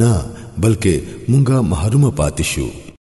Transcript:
نه بلکې مونږه محروم پاتې شو